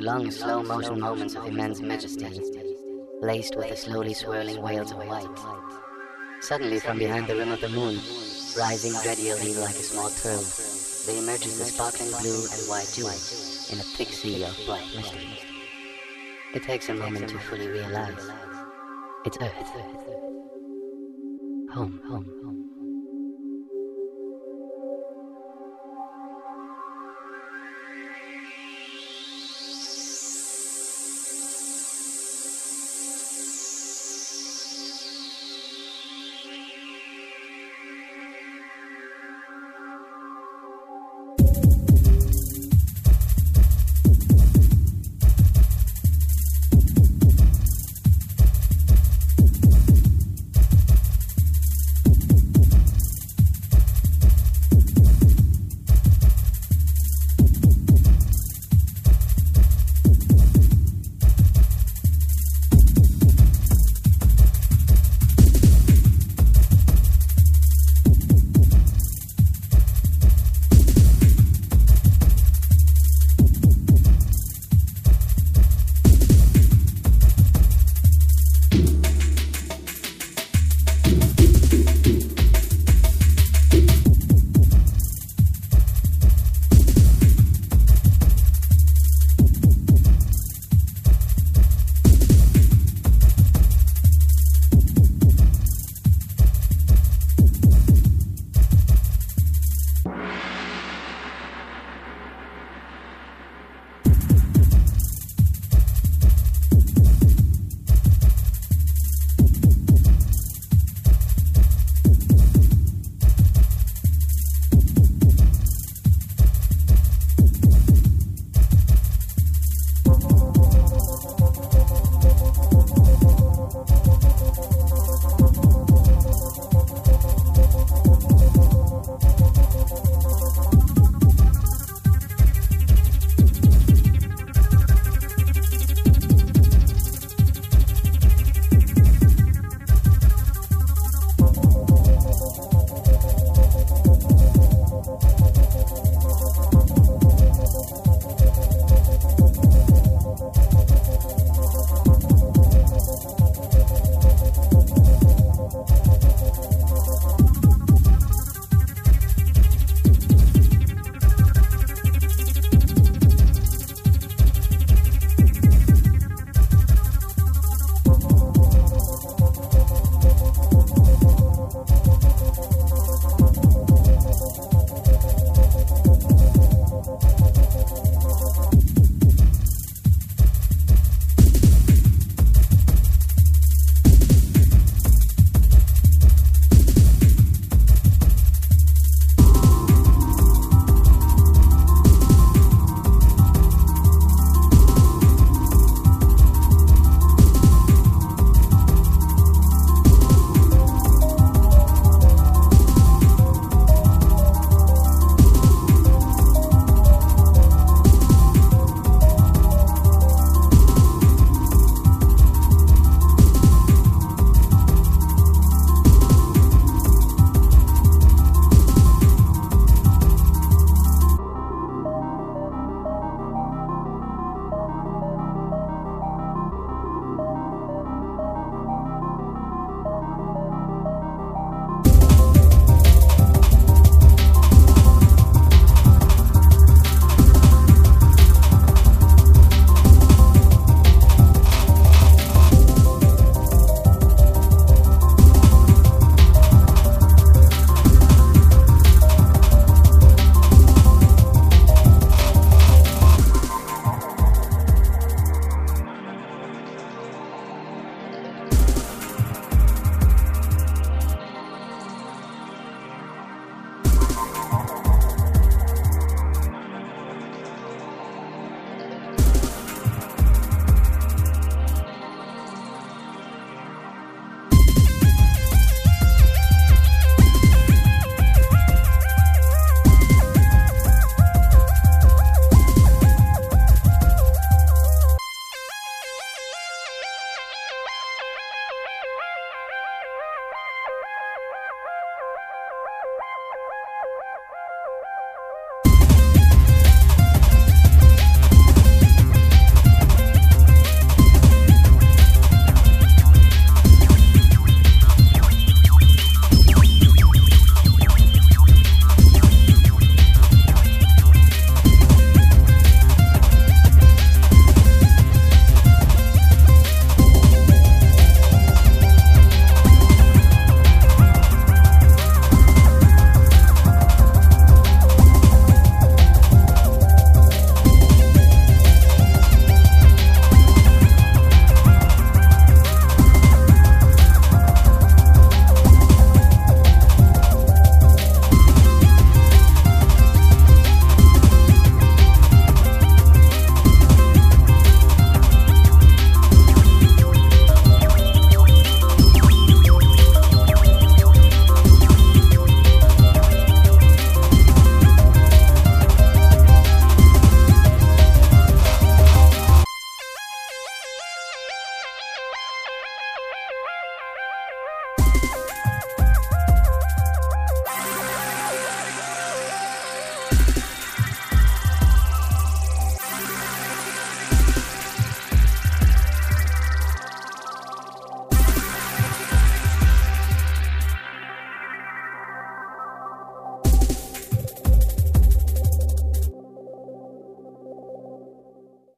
Long, slow motion moments of immense majesty, laced with the slowly swirling wails of white. Suddenly, from behind the rim of the moon, rising gradually like a small pearl, there emerges the sparkling blue and white jewel in a thick sea of black mystery. It takes a moment to fully realize it's Earth. Home, home, home.